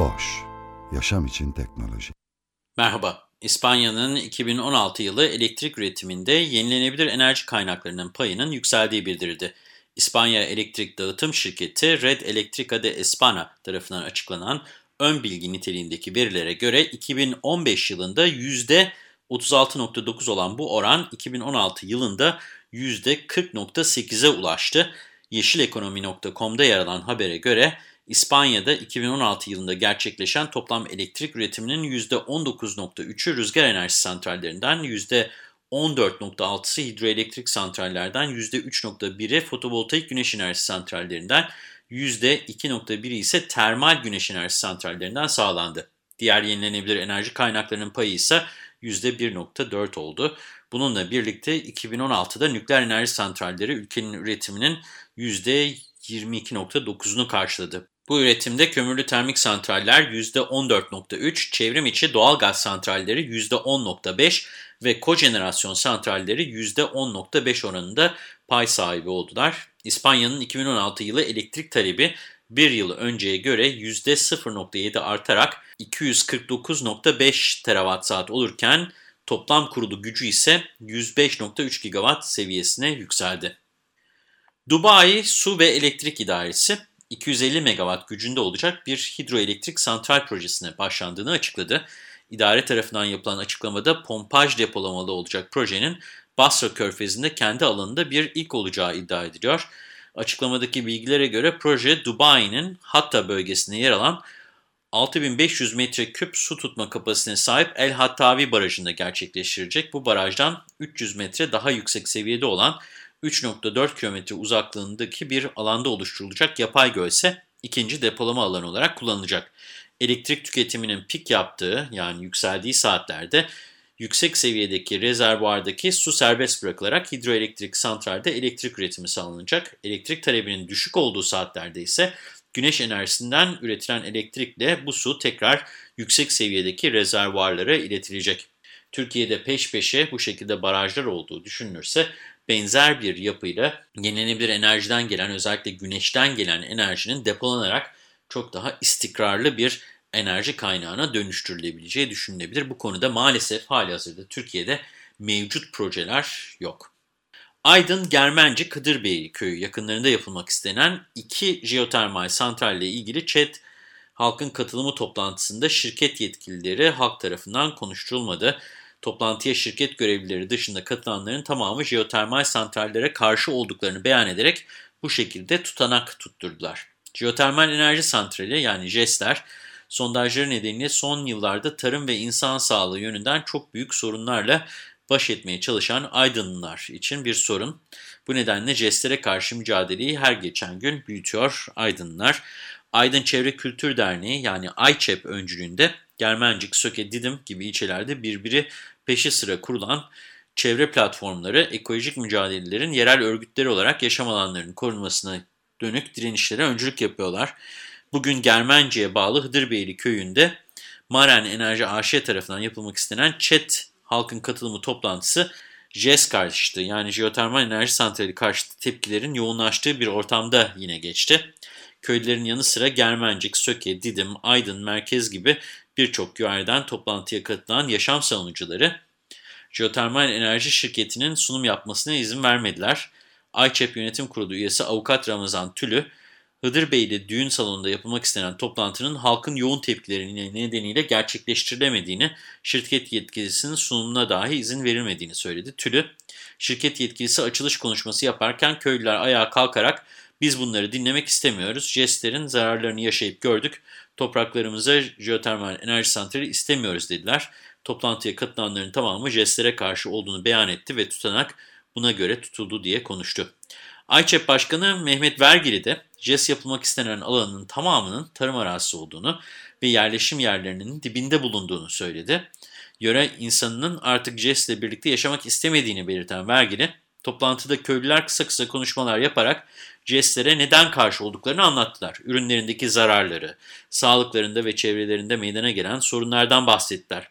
Boş, yaşam için teknoloji. Merhaba, İspanya'nın 2016 yılı elektrik üretiminde yenilenebilir enerji kaynaklarının payının yükseldiği bildirildi. İspanya Elektrik Dağıtım Şirketi Red Electrica de Espana tarafından açıklanan ön bilgi niteliğindeki verilere göre 2015 yılında %36.9 olan bu oran 2016 yılında %40.8'e ulaştı. Yeşilekonomi.com'da yer alan habere göre İspanya'da 2016 yılında gerçekleşen toplam elektrik üretiminin %19.3'ü rüzgar enerji santrallerinden, %14.6'sı hidroelektrik santrallerden, %3.1'i fotovoltaik güneş enerji santrallerinden, %2.1'i ise termal güneş enerji santrallerinden sağlandı. Diğer yenilenebilir enerji kaynaklarının payı ise %1.4 oldu. Bununla birlikte 2016'da nükleer enerji santralleri ülkenin üretiminin %22.9'unu karşıladı. Bu üretimde kömürlü termik santraller %14.3, çevrim içi doğal gaz santralleri %10.5 ve kojenerasyon santralleri %10.5 oranında pay sahibi oldular. İspanya'nın 2016 yılı elektrik talebi bir yıl önceye göre %0.7 artarak 249.5 terawatt saat olurken toplam kurulu gücü ise 105.3 gigawatt seviyesine yükseldi. Dubai Su ve Elektrik İdaresi 250 megawatt gücünde olacak bir hidroelektrik santral projesine başlandığını açıkladı. İdare tarafından yapılan açıklamada pompaj depolamalı olacak projenin Basra Körfezi'nde kendi alanında bir ilk olacağı iddia ediliyor. Açıklamadaki bilgilere göre proje Dubai'nin Hatta bölgesinde yer alan 6500 metreküp su tutma kapasitesine sahip El Hattavi Barajı'nda gerçekleştirecek. Bu barajdan 300 metre daha yüksek seviyede olan 3.4 kilometre uzaklığındaki bir alanda oluşturulacak yapay gölse ikinci depolama alanı olarak kullanılacak. Elektrik tüketiminin pik yaptığı yani yükseldiği saatlerde yüksek seviyedeki rezervuardaki su serbest bırakılarak hidroelektrik santralde elektrik üretimi sağlanacak. Elektrik talebinin düşük olduğu saatlerde ise güneş enerjisinden üretilen elektrikle bu su tekrar yüksek seviyedeki rezervuarlara iletilecek. Türkiye'de peş peşe bu şekilde barajlar olduğu düşünülürse benzer bir yapıyla yenilenebilir enerjiden gelen özellikle güneşten gelen enerjinin depolanarak çok daha istikrarlı bir enerji kaynağına dönüştürülebileceği düşünülebilir. Bu konuda maalesef hali hazırda Türkiye'de mevcut projeler yok. Aydın Germenci Kıdırbeyli köyü yakınlarında yapılmak istenen iki jeotermal santralle ilgili ÇED halkın katılımı toplantısında şirket yetkilileri halk tarafından konuşturulmadı. Toplantıya şirket görevlileri dışında katılanların tamamı jeotermal santrallere karşı olduklarını beyan ederek bu şekilde tutanak tutturdular. Jeotermal enerji santrali yani JES'ler sondajları nedeniyle son yıllarda tarım ve insan sağlığı yönünden çok büyük sorunlarla baş etmeye çalışan Aydınlılar için bir sorun. Bu nedenle JES'lere karşı mücadeleyi her geçen gün büyütüyor Aydınlılar. Aydın Çevre Kültür Derneği yani AYÇEP öncülüğünde Germencik, Söke, Didim gibi ilçelerde birbiri peşi sıra kurulan çevre platformları ekolojik mücadelelerin yerel örgütleri olarak yaşam alanlarının korunmasına dönük direnişlere öncülük yapıyorlar. Bugün Germenci'ye bağlı Hıdırbeyli köyünde Maren Enerji AŞ tarafından yapılmak istenen ÇET halkın katılımı toplantısı JES karşıtı yani jeotermal enerji santrali karşıtı tepkilerin yoğunlaştığı bir ortamda yine geçti. Köylülerin yanı sıra Germencik, Söke, Didim, Aydın, Merkez gibi birçok yerden toplantıya katılan yaşam savunucuları jeotermal enerji şirketinin sunum yapmasına izin vermediler. Ayçep Yönetim Kurulu üyesi Avukat Ramazan Tülü, Hıdırbey'de düğün salonunda yapılmak istenen toplantının halkın yoğun tepkileri nedeniyle gerçekleştirilemediğini, şirket yetkilisinin sunumuna dahi izin verilmediğini söyledi. Tülü, şirket yetkilisi açılış konuşması yaparken köylüler ayağa kalkarak biz bunları dinlemek istemiyoruz, jestlerin zararlarını yaşayıp gördük, topraklarımıza jeotermal enerji santrali istemiyoruz dediler. Toplantıya katılanların tamamı jestlere karşı olduğunu beyan etti ve tutanak buna göre tutuldu diye konuştu. Ayçep Başkanı Mehmet Vergili de JES yapılmak istenen alanın tamamının tarım arazisi olduğunu ve yerleşim yerlerinin dibinde bulunduğunu söyledi. Yöre insanının artık JES birlikte yaşamak istemediğini belirten Vergili, toplantıda köylüler kısa kısa konuşmalar yaparak JES'lere neden karşı olduklarını anlattılar. Ürünlerindeki zararları, sağlıklarında ve çevrelerinde meydana gelen sorunlardan bahsettiler.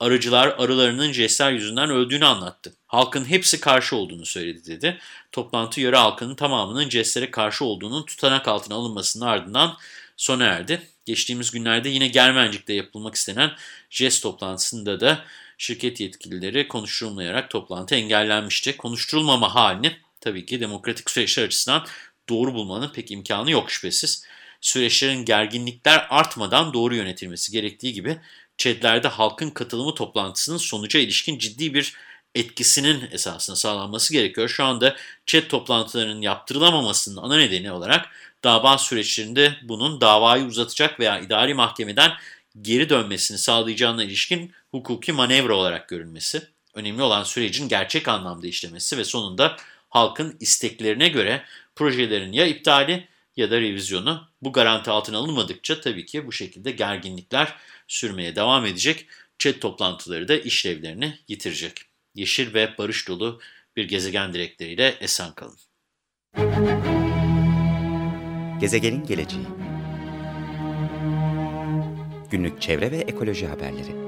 Arıcılar arılarının jestler yüzünden öldüğünü anlattı. Halkın hepsi karşı olduğunu söyledi dedi. Toplantı yöre halkının tamamının jestlere karşı olduğunun tutanak altına alınmasının ardından sona erdi. Geçtiğimiz günlerde yine Germencik'te yapılmak istenen jest toplantısında da şirket yetkilileri konuşturulmayarak toplantı engellenmişti. Konuşturulmama halini tabii ki demokratik süreçler açısından doğru bulmanın pek imkanı yok şüphesiz. Süreçlerin gerginlikler artmadan doğru yönetilmesi gerektiği gibi ÇED'lerde halkın katılımı toplantısının sonuca ilişkin ciddi bir etkisinin esasına sağlanması gerekiyor. Şu anda ÇED toplantılarının yaptırılamamasının ana nedeni olarak dava süreçlerinde bunun davayı uzatacak veya idari mahkemeden geri dönmesini sağlayacağına ilişkin hukuki manevra olarak görülmesi. Önemli olan sürecin gerçek anlamda işlemesi ve sonunda halkın isteklerine göre projelerin ya iptali ya da revizyonu bu garanti altına alınmadıkça tabii ki bu şekilde gerginlikler sürmeye devam edecek. Chat toplantıları da işlevlerini yitirecek. Yeşil ve barış dolu bir gezegen dilekleriyle esen kalın. Gezegenin geleceği Günlük çevre ve ekoloji haberleri